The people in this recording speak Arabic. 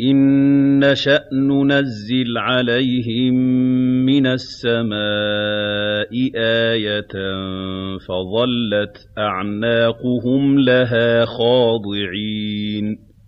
إِن نَّشَأْ نُنَزِّلْ عَلَيْهِم مِّنَ السَّمَاءِ آيَةً فَظَلَّتْ أَعْنَاقُهُمْ لَهَا خَاضِعِينَ